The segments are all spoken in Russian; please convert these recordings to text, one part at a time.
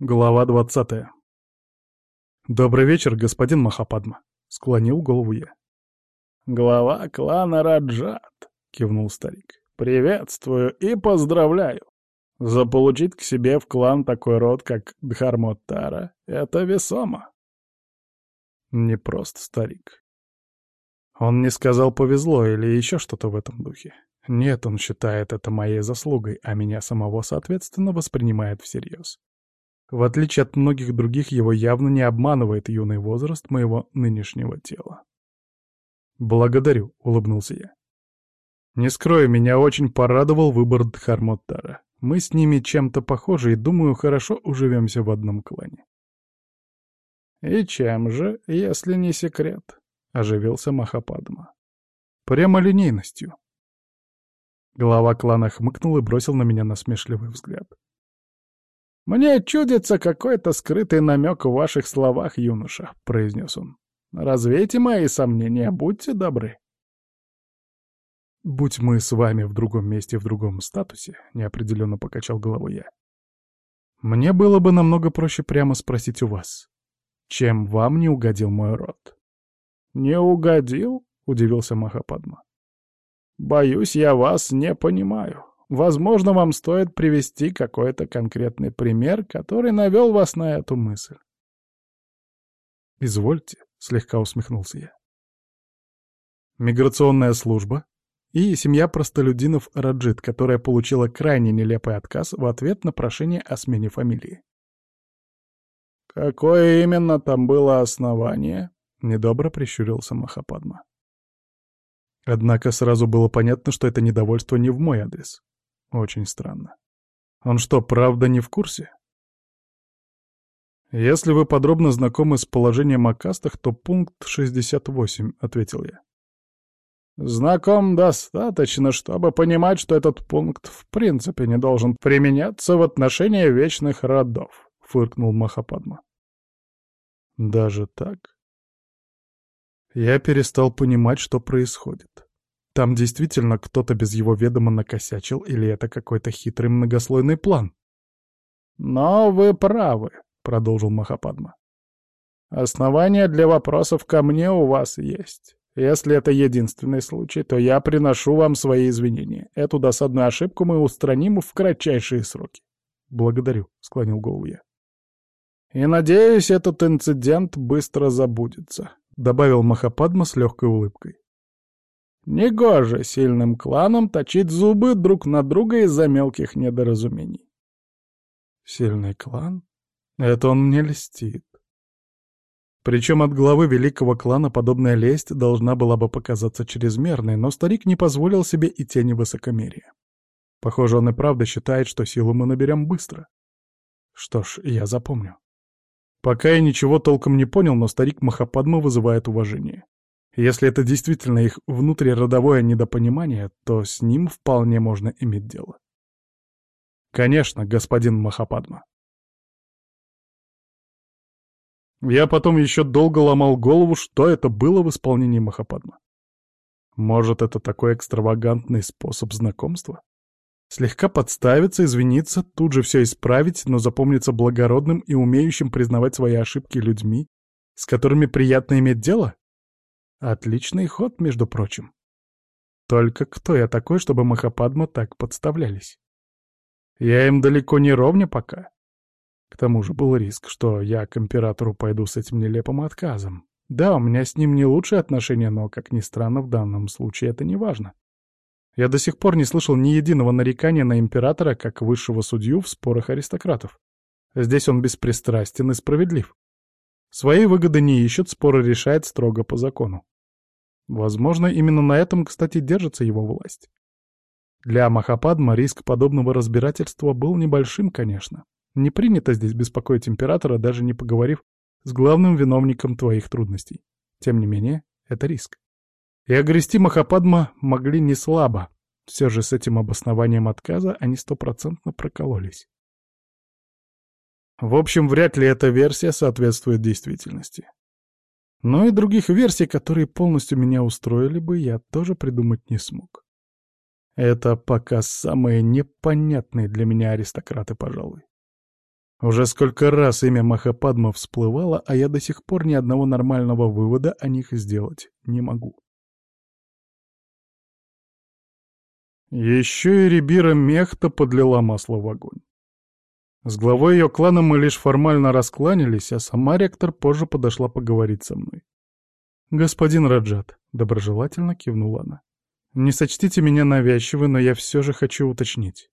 Глава двадцатая. «Добрый вечер, господин Махападма», — склонил голову я. «Глава клана Раджат», — кивнул старик. «Приветствую и поздравляю. Заполучить к себе в клан такой род, как Дхармоттара, — это весомо». Не просто старик. Он не сказал «повезло» или еще что-то в этом духе. Нет, он считает это моей заслугой, а меня самого, соответственно, воспринимает всерьез. В отличие от многих других, его явно не обманывает юный возраст моего нынешнего тела. «Благодарю», — улыбнулся я. Не скрою, меня очень порадовал выбор Дхармоттара. Мы с ними чем-то похожи и, думаю, хорошо уживемся в одном клане. «И чем же, если не секрет?» — оживился Махападма. «Прямо линейностью». Глава клана хмыкнул и бросил на меня насмешливый взгляд. «Мне чудится какой-то скрытый намек в ваших словах, юноша», — произнес он. «Развейте мои сомнения, будьте добры». «Будь мы с вами в другом месте, в другом статусе», — неопределенно покачал головой я. «Мне было бы намного проще прямо спросить у вас, чем вам не угодил мой род?» «Не угодил?» — удивился Махападма. «Боюсь, я вас не понимаю. Возможно, вам стоит привести какой-то конкретный пример, который навел вас на эту мысль. «Извольте», — слегка усмехнулся я. Миграционная служба и семья простолюдинов Раджит, которая получила крайне нелепый отказ в ответ на прошение о смене фамилии. «Какое именно там было основание?» — недобро прищурился Махападма. Однако сразу было понятно, что это недовольство не в мой адрес. Очень странно. Он что, правда не в курсе? «Если вы подробно знакомы с положением о кастах, то пункт 68», — ответил я. «Знаком достаточно, чтобы понимать, что этот пункт в принципе не должен применяться в отношении вечных родов», — фыркнул Махападма. «Даже так?» Я перестал понимать, что происходит. Там действительно кто-то без его ведома накосячил, или это какой-то хитрый многослойный план? «Но вы правы», — продолжил Махападма. «Основания для вопросов ко мне у вас есть. Если это единственный случай, то я приношу вам свои извинения. Эту досадную ошибку мы устраним в кратчайшие сроки». «Благодарю», — склонил голову я. «И надеюсь, этот инцидент быстро забудется», — добавил Махападма с легкой улыбкой. Негоже сильным кланам точить зубы друг на друга из-за мелких недоразумений. Сильный клан? Это он мне льстит. Причем от главы великого клана подобная лесть должна была бы показаться чрезмерной, но старик не позволил себе и тени высокомерия. Похоже, он и правда считает, что силу мы наберем быстро. Что ж, я запомню. Пока я ничего толком не понял, но старик Махападма вызывает уважение. Если это действительно их внутриродовое недопонимание, то с ним вполне можно иметь дело. Конечно, господин Махападма. Я потом еще долго ломал голову, что это было в исполнении Махападма. Может, это такой экстравагантный способ знакомства? Слегка подставиться, извиниться, тут же все исправить, но запомниться благородным и умеющим признавать свои ошибки людьми, с которыми приятно иметь дело? Отличный ход, между прочим. Только кто я такой, чтобы Махападма так подставлялись? Я им далеко не ровня пока. К тому же был риск, что я к императору пойду с этим нелепым отказом. Да, у меня с ним не лучшие отношения, но, как ни странно, в данном случае это не важно. Я до сих пор не слышал ни единого нарекания на императора как высшего судью в спорах аристократов. Здесь он беспристрастен и справедлив. Свои выгоды не ищет, споры решает строго по закону. Возможно, именно на этом, кстати, держится его власть. Для Махападма риск подобного разбирательства был небольшим, конечно. Не принято здесь беспокоить императора, даже не поговорив с главным виновником твоих трудностей. Тем не менее, это риск. И огрести Махападма могли не слабо. Все же с этим обоснованием отказа они стопроцентно прокололись. В общем, вряд ли эта версия соответствует действительности. Но и других версий, которые полностью меня устроили бы, я тоже придумать не смог. Это пока самые непонятные для меня аристократы, пожалуй. Уже сколько раз имя Махападма всплывало, а я до сих пор ни одного нормального вывода о них сделать не могу. Еще и Рибира Мехта подлила масло в огонь. С главой ее клана мы лишь формально раскланялись, а сама ректор позже подошла поговорить со мной. «Господин Раджат», — доброжелательно кивнула она, — «не сочтите меня навязчивой, но я все же хочу уточнить.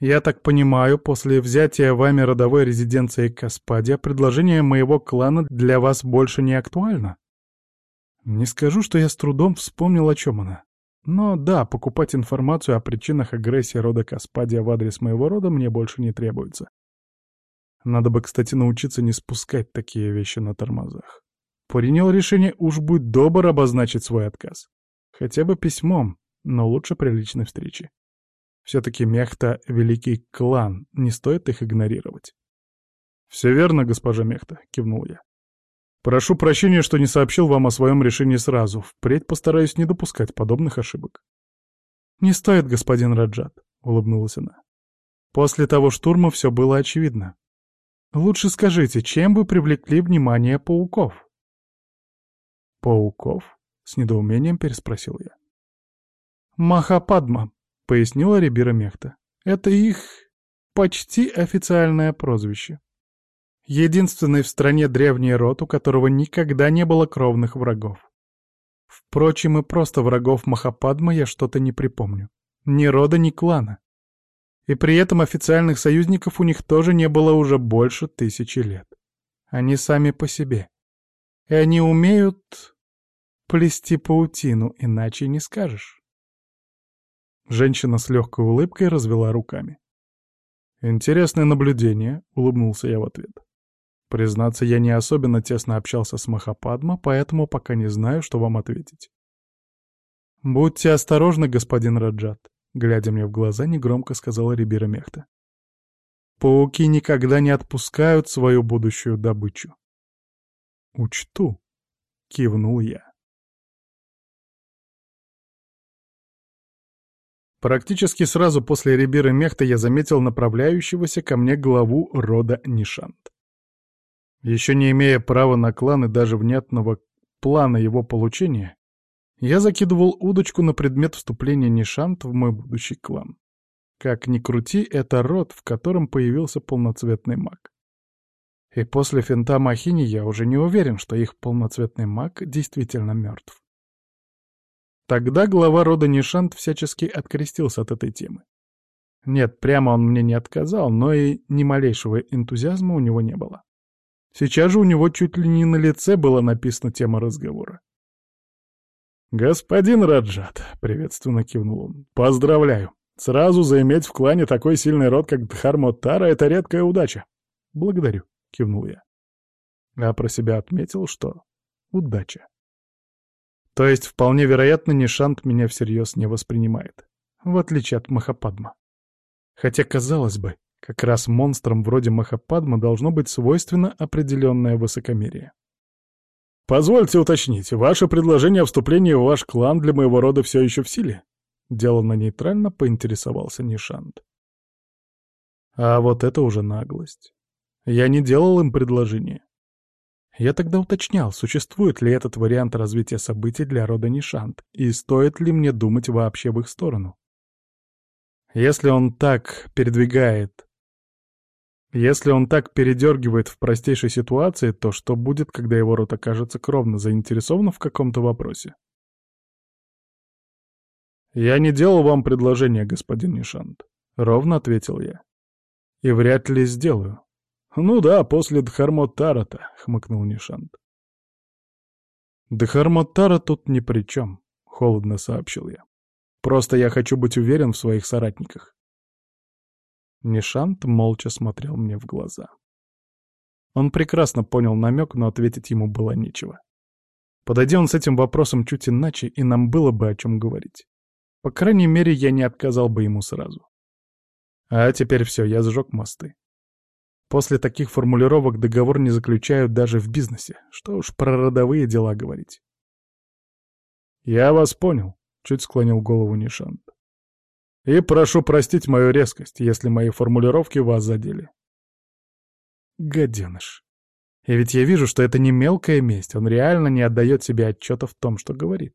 Я так понимаю, после взятия вами родовой резиденции Каспадия предложение моего клана для вас больше не актуально? Не скажу, что я с трудом вспомнил, о чем она. Но да, покупать информацию о причинах агрессии рода Каспадия в адрес моего рода мне больше не требуется. Надо бы, кстати, научиться не спускать такие вещи на тормозах. Принял решение уж будь добр обозначить свой отказ. Хотя бы письмом, но лучше при личной встрече. Все-таки Мехта — великий клан, не стоит их игнорировать. «Все верно, госпожа Мехта», — кивнул я. «Прошу прощения, что не сообщил вам о своем решении сразу. Впредь постараюсь не допускать подобных ошибок». «Не стоит, господин Раджат», — улыбнулась она. «После того штурма все было очевидно. Лучше скажите, чем вы привлекли внимание пауков?» «Пауков?» — с недоумением переспросил я. «Махападма», — пояснила Рибира Мехта. «Это их почти официальное прозвище. Единственный в стране древний род, у которого никогда не было кровных врагов. Впрочем, и просто врагов Махападма я что-то не припомню. Ни рода, ни клана. И при этом официальных союзников у них тоже не было уже больше тысячи лет. Они сами по себе. И они умеют плести паутину, иначе не скажешь. Женщина с легкой улыбкой развела руками. «Интересное наблюдение», — улыбнулся я в ответ. Признаться, я не особенно тесно общался с Махападма, поэтому пока не знаю, что вам ответить. «Будьте осторожны, господин Раджат», — глядя мне в глаза, негромко сказала Рибира Мехта. «Пауки никогда не отпускают свою будущую добычу». «Учту», — кивнул я. Практически сразу после Рибира Мехта я заметил направляющегося ко мне главу рода Нишант. Еще не имея права на клан и даже внятного плана его получения, я закидывал удочку на предмет вступления Нишант в мой будущий клан. Как ни крути, это род, в котором появился полноцветный маг. И после финта Махини я уже не уверен, что их полноцветный маг действительно мертв. Тогда глава рода Нишант всячески открестился от этой темы. Нет, прямо он мне не отказал, но и ни малейшего энтузиазма у него не было. Сейчас же у него чуть ли не на лице была написана тема разговора. «Господин Раджат», — приветственно кивнул он, — «поздравляю. Сразу заиметь в клане такой сильный род, как Дхармотара, — это редкая удача». «Благодарю», — кивнул я. А про себя отметил, что удача. То есть, вполне вероятно, Нишант меня всерьез не воспринимает. В отличие от Махападма. Хотя, казалось бы, как раз монстрам вроде Махападма должно быть свойственно определенное высокомерие. «Позвольте уточнить, ваше предложение о вступлении в ваш клан для моего рода все еще в силе?» Деланно нейтрально поинтересовался Нишант. А вот это уже наглость. Я не делал им предложение. Я тогда уточнял, существует ли этот вариант развития событий для рода Нишант, и стоит ли мне думать вообще в их сторону. Если он так передвигает... Если он так передергивает в простейшей ситуации, то что будет, когда его род окажется кровно заинтересован в каком-то вопросе? «Я не делал вам предложение, господин Нишант», — ровно ответил я. «И вряд ли сделаю. «Ну да, после Дхармотарата», — хмыкнул Нишант. «Дхармотара тут ни при чем», — холодно сообщил я. «Просто я хочу быть уверен в своих соратниках». Нишант молча смотрел мне в глаза. Он прекрасно понял намек, но ответить ему было нечего. Подойди он с этим вопросом чуть иначе, и нам было бы о чем говорить. По крайней мере, я не отказал бы ему сразу. А теперь все, я сжег мосты. После таких формулировок договор не заключают даже в бизнесе. Что уж про родовые дела говорить. «Я вас понял», — чуть склонил голову Нишант. «И прошу простить мою резкость, если мои формулировки вас задели. Гаденыш. И ведь я вижу, что это не мелкая месть, он реально не отдает себе отчета в том, что говорит.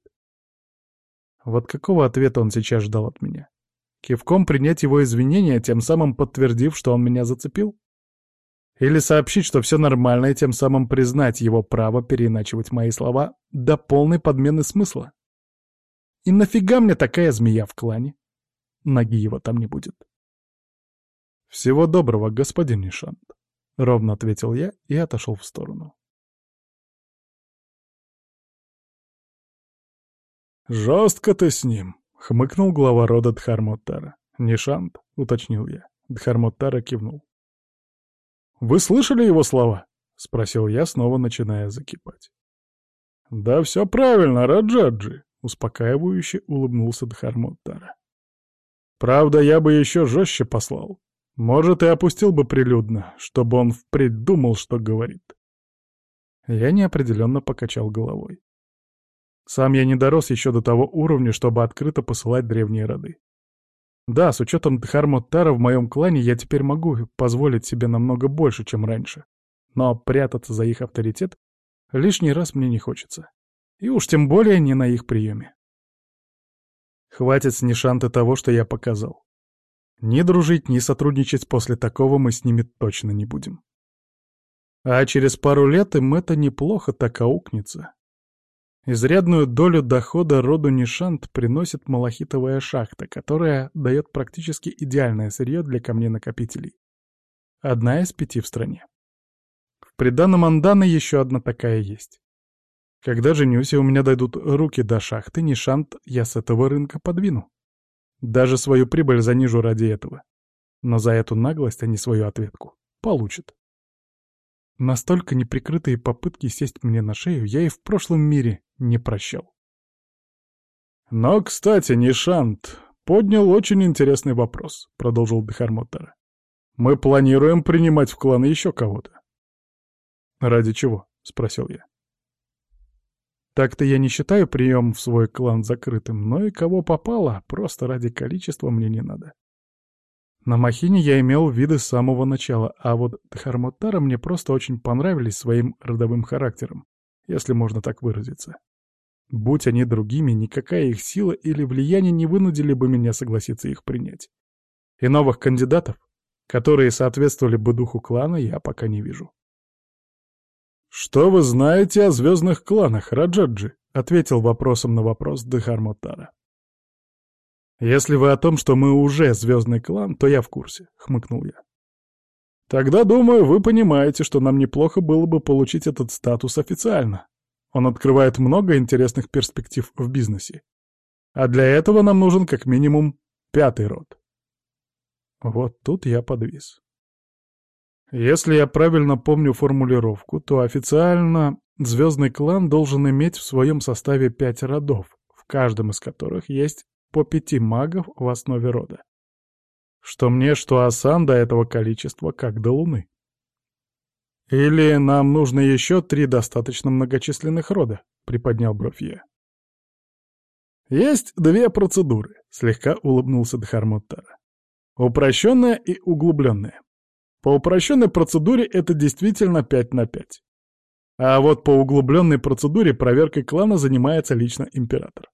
Вот какого ответа он сейчас ждал от меня? Кивком принять его извинения, тем самым подтвердив, что он меня зацепил? Или сообщить, что все нормально, и тем самым признать его право переиначивать мои слова до полной подмены смысла? И нафига мне такая змея в клане? Ноги его там не будет. «Всего доброго, господин Нишант», — ровно ответил я и отошел в сторону. «Жестко ты с ним», — хмыкнул глава рода Дхармоттара. «Нишант», — уточнил я. Дхармоттара кивнул. «Вы слышали его слова?» — спросил я, снова начиная закипать. «Да все правильно, Раджаджи», — успокаивающе улыбнулся Дхармоттара. «Правда, я бы еще жестче послал. Может, и опустил бы прилюдно, чтобы он впредь думал, что говорит». Я неопределенно покачал головой. Сам я не дорос еще до того уровня, чтобы открыто посылать древние роды. Да, с учетом Дхармоттара в моем клане я теперь могу позволить себе намного больше, чем раньше. Но прятаться за их авторитет лишний раз мне не хочется. И уж тем более не на их приеме. Хватит с Нишанты того, что я показал. Ни дружить, ни сотрудничать после такого мы с ними точно не будем. А через пару лет им это неплохо так аукнется. Изрядную долю дохода роду Нишант приносит малахитовая шахта, которая дает практически идеальное сырье для камней-накопителей. Одна из пяти в стране. В приданном Андана еще одна такая есть. Когда женюсь, и у меня дойдут руки до шахты, Нишант я с этого рынка подвину. Даже свою прибыль занижу ради этого. Но за эту наглость они свою ответку получат. Настолько неприкрытые попытки сесть мне на шею я и в прошлом мире не прощал. «Но, кстати, Нишант поднял очень интересный вопрос», — продолжил Дхармоттер. «Мы планируем принимать в клан еще кого-то». «Ради чего?» — спросил я. Так-то я не считаю прием в свой клан закрытым, но и кого попало, просто ради количества мне не надо. На Махине я имел виды с самого начала, а вот Дхармоттара мне просто очень понравились своим родовым характером, если можно так выразиться. Будь они другими, никакая их сила или влияние не вынудили бы меня согласиться их принять. И новых кандидатов, которые соответствовали бы духу клана, я пока не вижу. «Что вы знаете о звездных кланах, Раджаджи?» — ответил вопросом на вопрос Дхармоттара. «Если вы о том, что мы уже звездный клан, то я в курсе», — хмыкнул я. «Тогда, думаю, вы понимаете, что нам неплохо было бы получить этот статус официально. Он открывает много интересных перспектив в бизнесе. А для этого нам нужен как минимум пятый род». Вот тут я подвис. Если я правильно помню формулировку, то официально звездный клан должен иметь в своем составе пять родов, в каждом из которых есть по пяти магов в основе рода. Что мне, что Асан до этого количества, как до Луны. Или нам нужно еще три достаточно многочисленных рода, приподнял бровь я. Есть две процедуры, слегка улыбнулся Дхармуттара. Упрощенная и углубленная. По упрощенной процедуре это действительно 5 на 5. А вот по углубленной процедуре проверкой клана занимается лично император.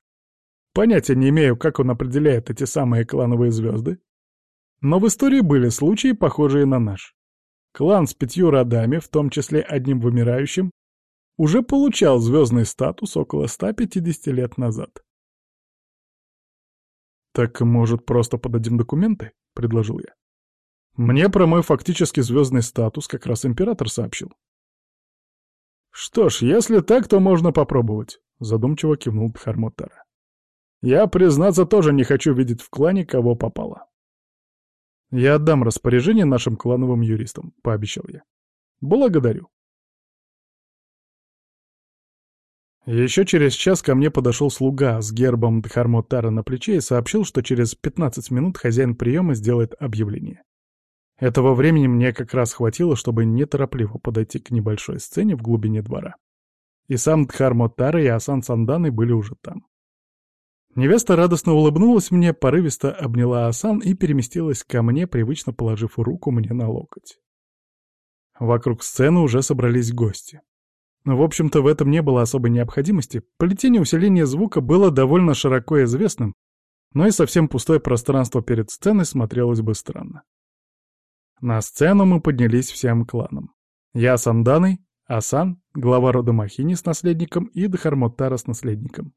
Понятия не имею, как он определяет эти самые клановые звезды. Но в истории были случаи, похожие на наш. Клан с пятью родами, в том числе одним вымирающим, уже получал звездный статус около 150 лет назад. «Так, может, просто подадим документы?» — предложил я. «Мне про мой фактически звездный статус как раз император сообщил». «Что ж, если так, то можно попробовать», — задумчиво кивнул Дхармотара. Я, признаться, тоже не хочу видеть в клане кого попало. Я отдам распоряжение нашим клановым юристам, пообещал я. Благодарю. Еще через час ко мне подошел слуга с гербом Дхармотара на плече и сообщил, что через 15 минут хозяин приема сделает объявление. Этого времени мне как раз хватило, чтобы неторопливо подойти к небольшой сцене в глубине двора. И сам Дхармотара и Асан Санданы были уже там. Невеста радостно улыбнулась мне, порывисто обняла Асан и переместилась ко мне, привычно положив руку мне на локоть. Вокруг сцены уже собрались гости. В общем-то, в этом не было особой необходимости. Плетение усиления звука было довольно широко известным, но и совсем пустое пространство перед сценой смотрелось бы странно. На сцену мы поднялись всем кланом. Я с Анданой, Асан, глава рода Махини с наследником и Дхармотара с наследником.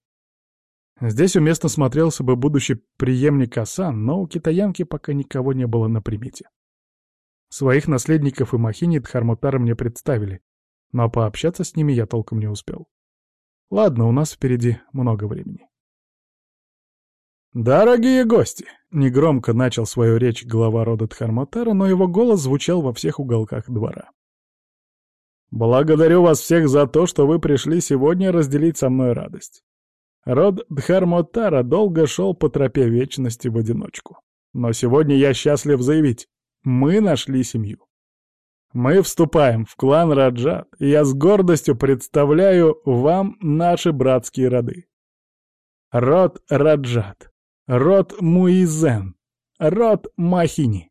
Здесь уместно смотрелся бы будущий преемник Асан, но у китаянки пока никого не было на примете. Своих наследников и Махини Дхармотара мне представили, но пообщаться с ними я толком не успел. Ладно, у нас впереди много времени. «Дорогие гости!» — негромко начал свою речь глава рода Дхармотара, но его голос звучал во всех уголках двора. «Благодарю вас всех за то, что вы пришли сегодня разделить со мной радость. Род Дхармотара долго шел по тропе вечности в одиночку. Но сегодня я счастлив заявить, мы нашли семью. Мы вступаем в клан Раджат, и я с гордостью представляю вам наши братские роды. Род Раджат, род Муизен, род Махини.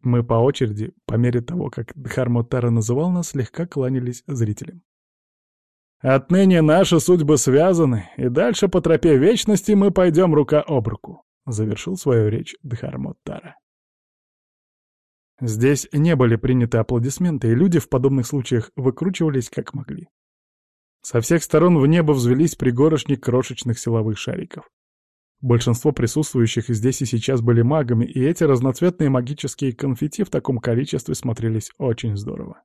Мы по очереди, по мере того, как Дхармотара называл нас, слегка кланялись зрителям. Отныне наши судьбы связаны, и дальше по тропе вечности мы пойдем рука об руку», — завершил свою речь Дхармотара. Здесь не были приняты аплодисменты, и люди в подобных случаях выкручивались как могли. Со всех сторон в небо взвелись пригорошни крошечных силовых шариков. Большинство присутствующих здесь и сейчас были магами, и эти разноцветные магические конфетти в таком количестве смотрелись очень здорово.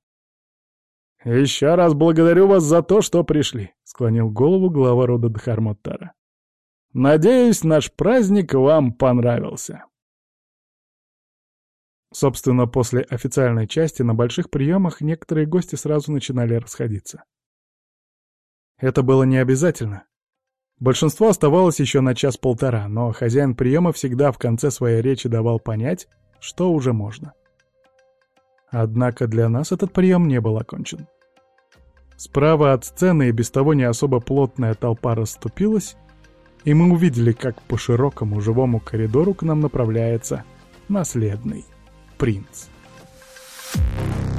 «Еще раз благодарю вас за то, что пришли», — склонил голову глава рода Дхармоттара. «Надеюсь, наш праздник вам понравился». Собственно, после официальной части на больших приемах некоторые гости сразу начинали расходиться. Это было не обязательно. Большинство оставалось еще на час-полтора, но хозяин приема всегда в конце своей речи давал понять, что уже можно. Однако для нас этот прием не был окончен. Справа от сцены и без того не особо плотная толпа расступилась, и мы увидели, как по широкому живому коридору к нам направляется наследный принц. Thank you